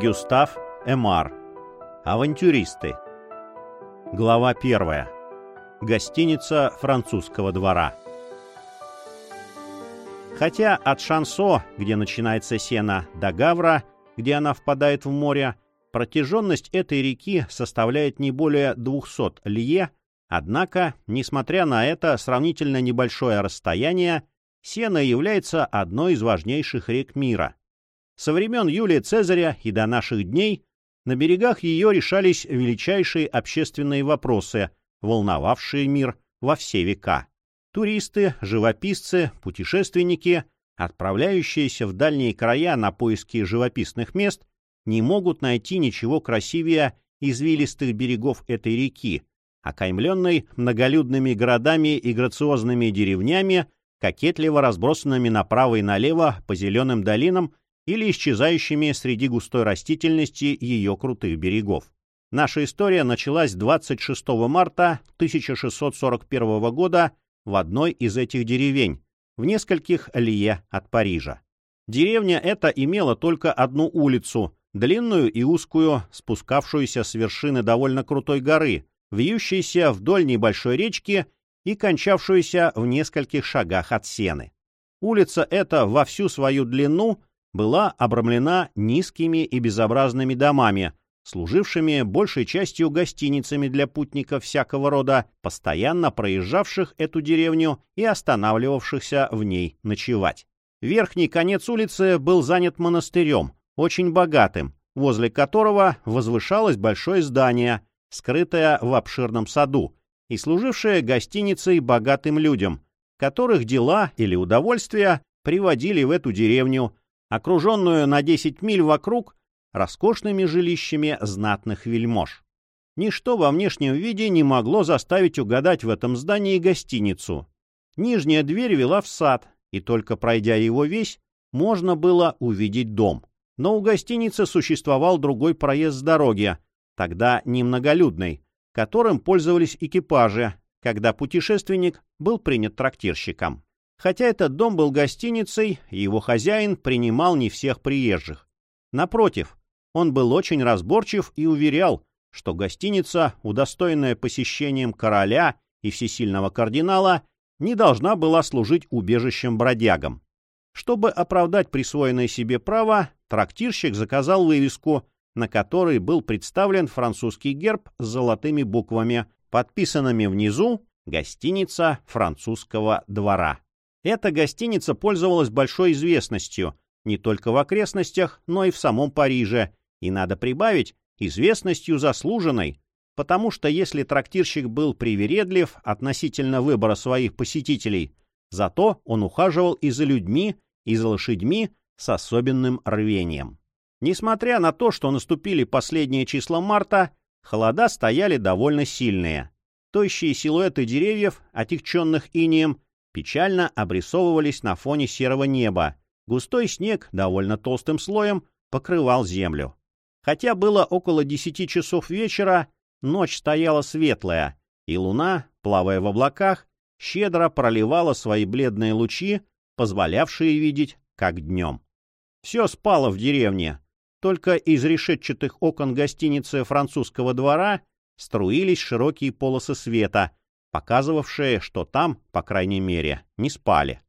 Гюстав Эмар. Авантюристы. Глава первая. Гостиница французского двора. Хотя от Шансо, где начинается Сена, до Гавра, где она впадает в море, протяженность этой реки составляет не более 200 лье, однако, несмотря на это сравнительно небольшое расстояние, Сена является одной из важнейших рек мира. Со времен Юлия Цезаря и до наших дней на берегах ее решались величайшие общественные вопросы, волновавшие мир во все века. Туристы, живописцы, путешественники, отправляющиеся в дальние края на поиски живописных мест, не могут найти ничего красивее извилистых берегов этой реки, окаймленной многолюдными городами и грациозными деревнями, кокетливо разбросанными направо и налево по зеленым долинам или исчезающими среди густой растительности ее крутых берегов. Наша история началась 26 марта 1641 года в одной из этих деревень, в нескольких лье от Парижа. Деревня эта имела только одну улицу, длинную и узкую, спускавшуюся с вершины довольно крутой горы, вьющейся вдоль небольшой речки и кончавшуюся в нескольких шагах от сены. Улица эта во всю свою длину была обрамлена низкими и безобразными домами, служившими большей частью гостиницами для путников всякого рода, постоянно проезжавших эту деревню и останавливавшихся в ней ночевать. Верхний конец улицы был занят монастырем, очень богатым, возле которого возвышалось большое здание, скрытое в обширном саду, и служившее гостиницей богатым людям, которых дела или удовольствия приводили в эту деревню, окруженную на 10 миль вокруг роскошными жилищами знатных вельмож. Ничто во внешнем виде не могло заставить угадать в этом здании гостиницу. Нижняя дверь вела в сад, и только пройдя его весь, можно было увидеть дом. Но у гостиницы существовал другой проезд с дороги, тогда немноголюдный, которым пользовались экипажи, когда путешественник был принят трактирщиком. Хотя этот дом был гостиницей, его хозяин принимал не всех приезжих. Напротив, он был очень разборчив и уверял, что гостиница, удостоенная посещением короля и всесильного кардинала, не должна была служить убежищем бродягам. Чтобы оправдать присвоенное себе право, трактирщик заказал вывеску, на которой был представлен французский герб с золотыми буквами, подписанными внизу «Гостиница французского двора». Эта гостиница пользовалась большой известностью не только в окрестностях, но и в самом Париже, и, надо прибавить, известностью заслуженной, потому что если трактирщик был привередлив относительно выбора своих посетителей, зато он ухаживал и за людьми, и за лошадьми с особенным рвением. Несмотря на то, что наступили последние числа марта, холода стояли довольно сильные. Тощие силуэты деревьев, отягченных инеем, печально обрисовывались на фоне серого неба. Густой снег довольно толстым слоем покрывал землю. Хотя было около десяти часов вечера, ночь стояла светлая, и луна, плавая в облаках, щедро проливала свои бледные лучи, позволявшие видеть, как днем. Все спало в деревне. Только из решетчатых окон гостиницы французского двора струились широкие полосы света, показывавшие, что там, по крайней мере, не спали.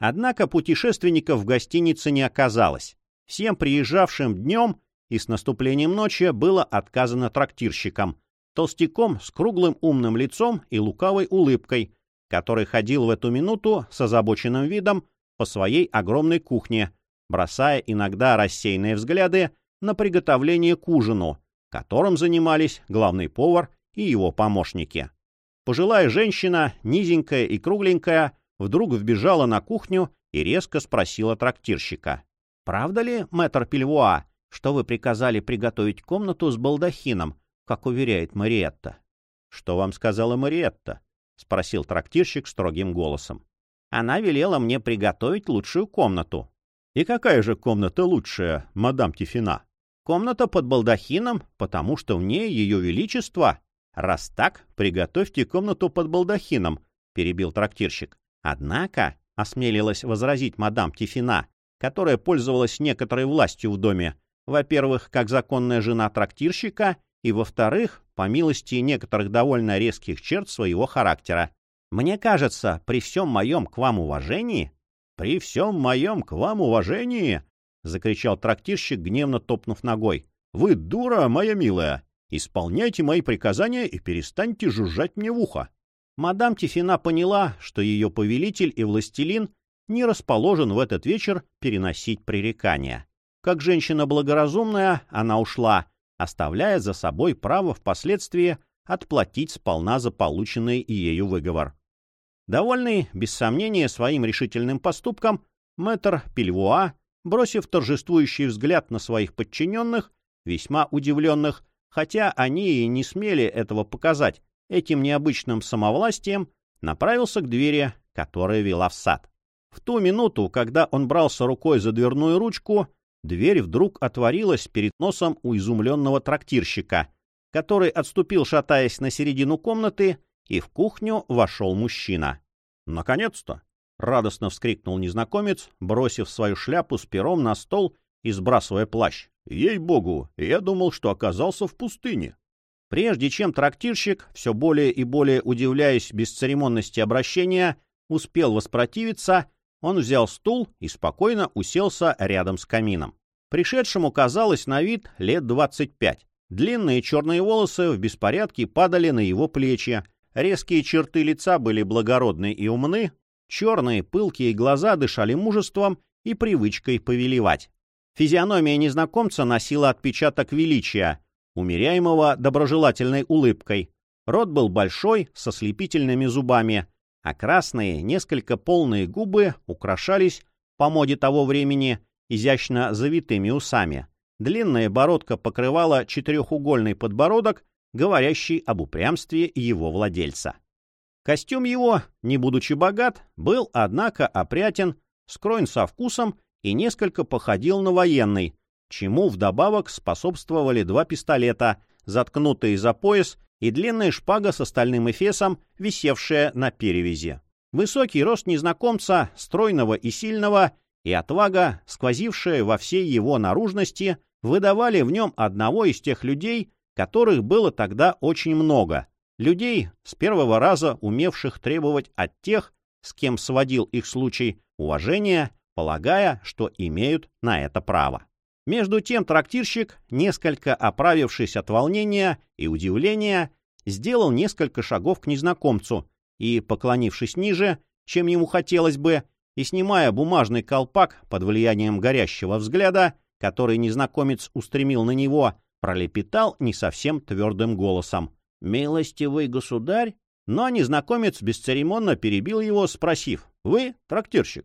Однако путешественников в гостинице не оказалось. Всем приезжавшим днем и с наступлением ночи было отказано трактирщикам, толстяком с круглым умным лицом и лукавой улыбкой, который ходил в эту минуту с озабоченным видом по своей огромной кухне, бросая иногда рассеянные взгляды на приготовление к ужину, которым занимались главный повар и его помощники. Пожилая женщина, низенькая и кругленькая, вдруг вбежала на кухню и резко спросила трактирщика. «Правда ли, мэтр Пельвуа, что вы приказали приготовить комнату с балдахином, как уверяет Мариетта?» «Что вам сказала Мариетта?» — спросил трактирщик строгим голосом. «Она велела мне приготовить лучшую комнату». «И какая же комната лучшая, мадам Тифина?» «Комната под балдахином, потому что в ней ее величество...» «Раз так, приготовьте комнату под балдахином», — перебил трактирщик. «Однако», — осмелилась возразить мадам Тифина, которая пользовалась некоторой властью в доме, Во-первых, как законная жена трактирщика, и, во-вторых, по милости некоторых довольно резких черт своего характера. Мне кажется, при всем моем к вам уважении... — При всем моем к вам уважении! — закричал трактирщик, гневно топнув ногой. — Вы дура, моя милая! Исполняйте мои приказания и перестаньте жужжать мне в ухо. Мадам Тифина поняла, что ее повелитель и властелин не расположен в этот вечер переносить пререкания. Как женщина благоразумная, она ушла, оставляя за собой право впоследствии отплатить сполна за полученный ею выговор. Довольный, без сомнения, своим решительным поступком, мэтр Пельвуа, бросив торжествующий взгляд на своих подчиненных, весьма удивленных, хотя они и не смели этого показать, этим необычным самовластием, направился к двери, которая вела в сад. В ту минуту, когда он брался рукой за дверную ручку, дверь вдруг отворилась перед носом у изумленного трактирщика, который отступил, шатаясь на середину комнаты, и в кухню вошел мужчина. «Наконец-то!» — радостно вскрикнул незнакомец, бросив свою шляпу с пером на стол и сбрасывая плащ. «Ей-богу, я думал, что оказался в пустыне». Прежде чем трактирщик, все более и более удивляясь бесцеремонности обращения, успел воспротивиться, он взял стул и спокойно уселся рядом с камином. Пришедшему казалось на вид лет двадцать пять. Длинные черные волосы в беспорядке падали на его плечи, Резкие черты лица были благородны и умны, черные пылкие глаза дышали мужеством и привычкой повелевать. Физиономия незнакомца носила отпечаток величия, умеряемого доброжелательной улыбкой. Рот был большой, со слепительными зубами, а красные, несколько полные губы украшались, по моде того времени, изящно завитыми усами. Длинная бородка покрывала четырехугольный подбородок говорящий об упрямстве его владельца. Костюм его, не будучи богат, был, однако, опрятен, скроен со вкусом и несколько походил на военный, чему вдобавок способствовали два пистолета, заткнутые за пояс, и длинная шпага с остальным эфесом, висевшая на перевязи. Высокий рост незнакомца, стройного и сильного, и отвага, сквозившая во всей его наружности, выдавали в нем одного из тех людей, которых было тогда очень много, людей, с первого раза умевших требовать от тех, с кем сводил их случай, уважения, полагая, что имеют на это право. Между тем трактирщик, несколько оправившись от волнения и удивления, сделал несколько шагов к незнакомцу и, поклонившись ниже, чем ему хотелось бы, и снимая бумажный колпак под влиянием горящего взгляда, который незнакомец устремил на него, пролепетал не совсем твердым голосом. «Милостивый государь?» Но незнакомец бесцеремонно перебил его, спросив. «Вы трактирщик?»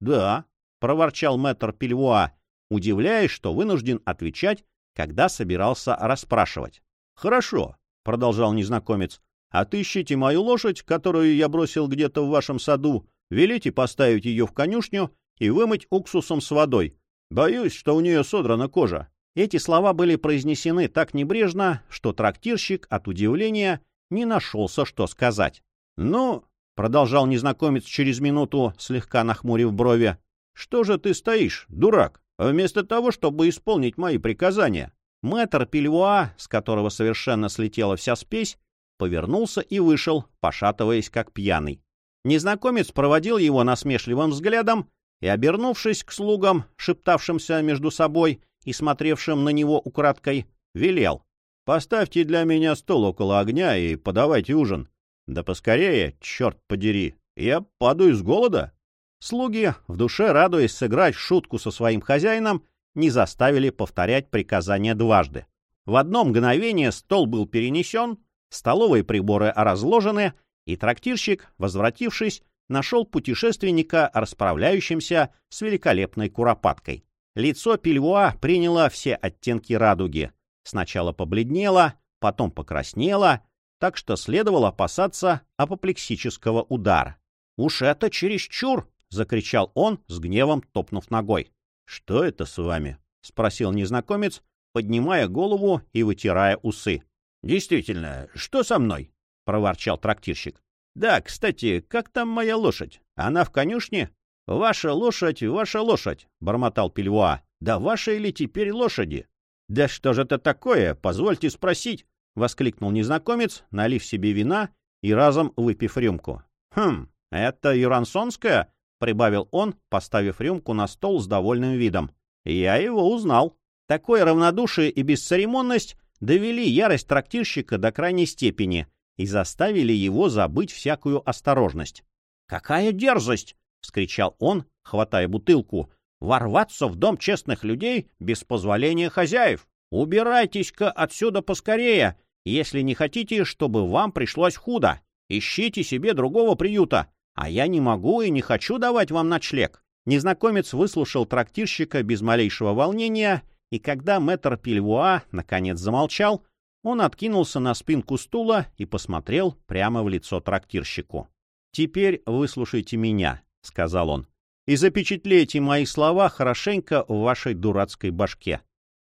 «Да», — проворчал мэтр Пельвуа, удивляясь, что вынужден отвечать, когда собирался расспрашивать. «Хорошо», — продолжал незнакомец, — «отыщите мою лошадь, которую я бросил где-то в вашем саду, велите поставить ее в конюшню и вымыть уксусом с водой. Боюсь, что у нее содрана кожа. Эти слова были произнесены так небрежно, что трактирщик от удивления не нашелся, что сказать. «Ну», — продолжал незнакомец через минуту, слегка нахмурив брови, — «что же ты стоишь, дурак, вместо того, чтобы исполнить мои приказания?» Мэтр Пельвуа, с которого совершенно слетела вся спесь, повернулся и вышел, пошатываясь как пьяный. Незнакомец проводил его насмешливым взглядом и, обернувшись к слугам, шептавшимся между собой, и смотревшим на него украдкой, велел. «Поставьте для меня стол около огня и подавайте ужин. Да поскорее, черт подери, я падаю с голода». Слуги, в душе радуясь сыграть шутку со своим хозяином, не заставили повторять приказания дважды. В одно мгновение стол был перенесен, столовые приборы разложены, и трактирщик, возвратившись, нашел путешественника, расправляющимся с великолепной куропаткой. Лицо Пельвуа приняло все оттенки радуги. Сначала побледнело, потом покраснело, так что следовало опасаться апоплексического удара. «Уж это чересчур!» — закричал он, с гневом топнув ногой. «Что это с вами?» — спросил незнакомец, поднимая голову и вытирая усы. «Действительно, что со мной?» — проворчал трактирщик. «Да, кстати, как там моя лошадь? Она в конюшне?» «Ваша лошадь, ваша лошадь!» — бормотал Пельвуа. Да ваши ли теперь лошади? Да что же это такое, позвольте спросить, — воскликнул незнакомец, налив себе вина и разом выпив рюмку. Хм, это Юрансонская? — прибавил он, поставив рюмку на стол с довольным видом. Я его узнал. Такое равнодушие и бесцеремонность довели ярость трактирщика до крайней степени и заставили его забыть всякую осторожность. «Какая дерзость!» — вскричал он, хватая бутылку. «Ворваться в дом честных людей без позволения хозяев! Убирайтесь-ка отсюда поскорее, если не хотите, чтобы вам пришлось худо. Ищите себе другого приюта, а я не могу и не хочу давать вам ночлег». Незнакомец выслушал трактирщика без малейшего волнения, и когда мэтр Пильвуа наконец замолчал, он откинулся на спинку стула и посмотрел прямо в лицо трактирщику. «Теперь выслушайте меня», — сказал он, — «и запечатлейте мои слова хорошенько в вашей дурацкой башке.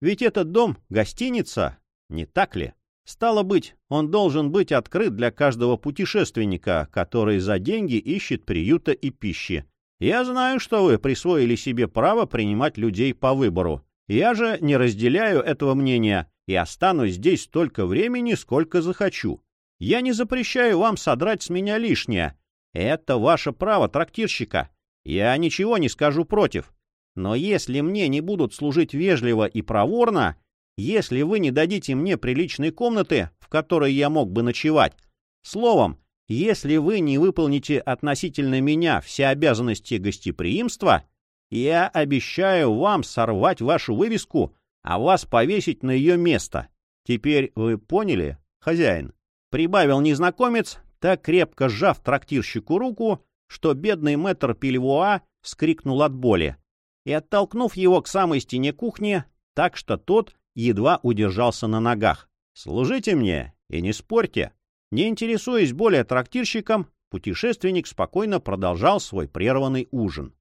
Ведь этот дом — гостиница, не так ли? Стало быть, он должен быть открыт для каждого путешественника, который за деньги ищет приюта и пищи. Я знаю, что вы присвоили себе право принимать людей по выбору. Я же не разделяю этого мнения и останусь здесь столько времени, сколько захочу. Я не запрещаю вам содрать с меня лишнее, это ваше право трактирщика. Я ничего не скажу против. Но если мне не будут служить вежливо и проворно, если вы не дадите мне приличной комнаты, в которой я мог бы ночевать, словом, если вы не выполните относительно меня все обязанности гостеприимства, я обещаю вам сорвать вашу вывеску, а вас повесить на ее место. Теперь вы поняли, хозяин? Прибавил незнакомец, так крепко сжав трактирщику руку, что бедный мэтр Пельвуа вскрикнул от боли и, оттолкнув его к самой стене кухни, так что тот едва удержался на ногах. «Служите мне и не спорьте». Не интересуясь более трактирщиком, путешественник спокойно продолжал свой прерванный ужин.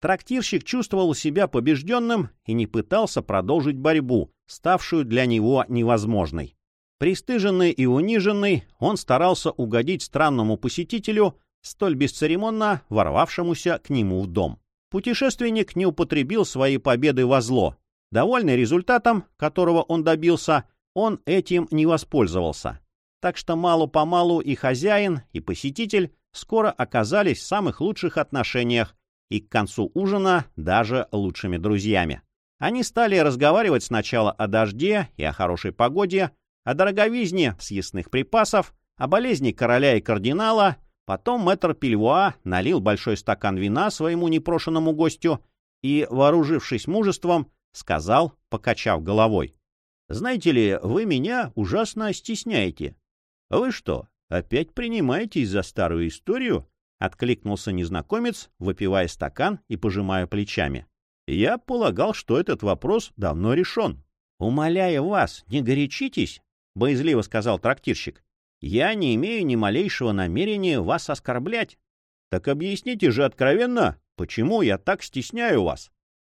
Трактирщик чувствовал себя побежденным и не пытался продолжить борьбу, ставшую для него невозможной. Престыженный и униженный, он старался угодить странному посетителю, столь бесцеремонно ворвавшемуся к нему в дом. Путешественник не употребил своей победы во зло. Довольный результатом, которого он добился, он этим не воспользовался. Так что мало-помалу и хозяин, и посетитель скоро оказались в самых лучших отношениях и к концу ужина даже лучшими друзьями. Они стали разговаривать сначала о дожде и о хорошей погоде, о дороговизне съестных припасов, о болезни короля и кардинала. Потом мэтр Пильвуа налил большой стакан вина своему непрошенному гостю и, вооружившись мужеством, сказал, покачав головой. «Знаете ли, вы меня ужасно стесняете. Вы что, опять принимаетесь за старую историю?» — откликнулся незнакомец, выпивая стакан и пожимая плечами. «Я полагал, что этот вопрос давно решен. Умоляя вас, не горячитесь — боязливо сказал трактирщик. «Я не имею ни малейшего намерения вас оскорблять. Так объясните же откровенно, почему я так стесняю вас?»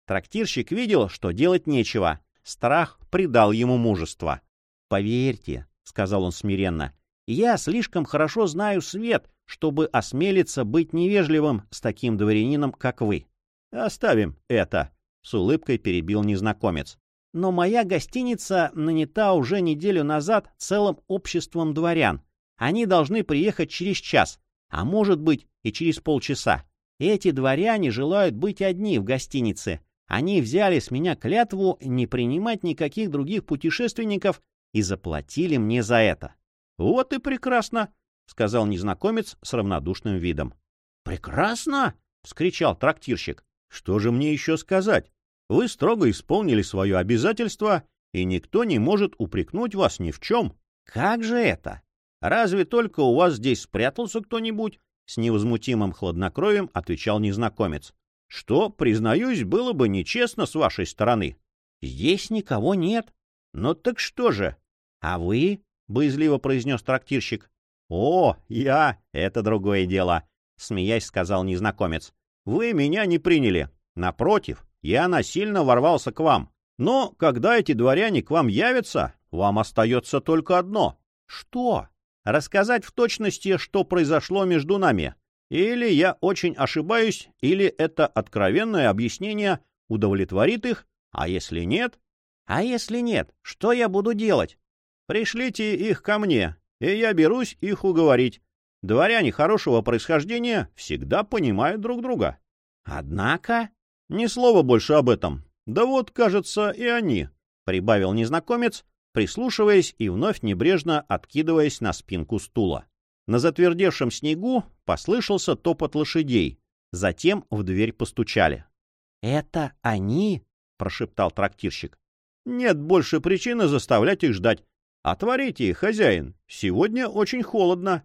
Трактирщик видел, что делать нечего. Страх придал ему мужество. «Поверьте», — сказал он смиренно, — «я слишком хорошо знаю свет, чтобы осмелиться быть невежливым с таким дворянином, как вы». «Оставим это», — с улыбкой перебил незнакомец но моя гостиница нанята уже неделю назад целым обществом дворян. Они должны приехать через час, а может быть и через полчаса. Эти дворяне желают быть одни в гостинице. Они взяли с меня клятву не принимать никаких других путешественников и заплатили мне за это. — Вот и прекрасно, — сказал незнакомец с равнодушным видом. — Прекрасно? — вскричал трактирщик. — Что же мне еще сказать? Вы строго исполнили свое обязательство, и никто не может упрекнуть вас ни в чем. Как же это? Разве только у вас здесь спрятался кто-нибудь? С невозмутимым хладнокровием отвечал незнакомец. Что, признаюсь, было бы нечестно с вашей стороны. Здесь никого нет. Ну так что же? А вы? Боязливо произнес трактирщик. О, я, это другое дело, смеясь сказал незнакомец. Вы меня не приняли. Напротив, я насильно ворвался к вам. Но когда эти дворяне к вам явятся, вам остается только одно. Что? Рассказать в точности, что произошло между нами. Или я очень ошибаюсь, или это откровенное объяснение удовлетворит их, А если нет? А если нет, что я буду делать? Пришлите их ко мне, и я берусь их уговорить. Дворяне хорошего происхождения всегда понимают друг друга. Однако... Ни слова больше об этом. Да вот, кажется, и они, — прибавил незнакомец, прислушиваясь и вновь небрежно откидываясь на спинку стула. На затвердевшем снегу послышался топот лошадей. Затем в дверь постучали. — Это они? — прошептал трактирщик. — Нет больше причины заставлять их ждать. Отворите, хозяин, сегодня очень холодно.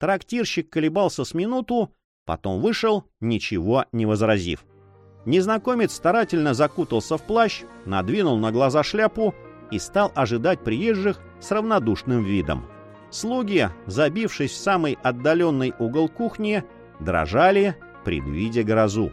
Трактирщик колебался с минуту, потом вышел, ничего не возразив. Незнакомец старательно закутался в плащ, надвинул на глаза шляпу и стал ожидать приезжих с равнодушным видом. Слуги, забившись в самый отдаленный угол кухни, дрожали, предвидя грозу.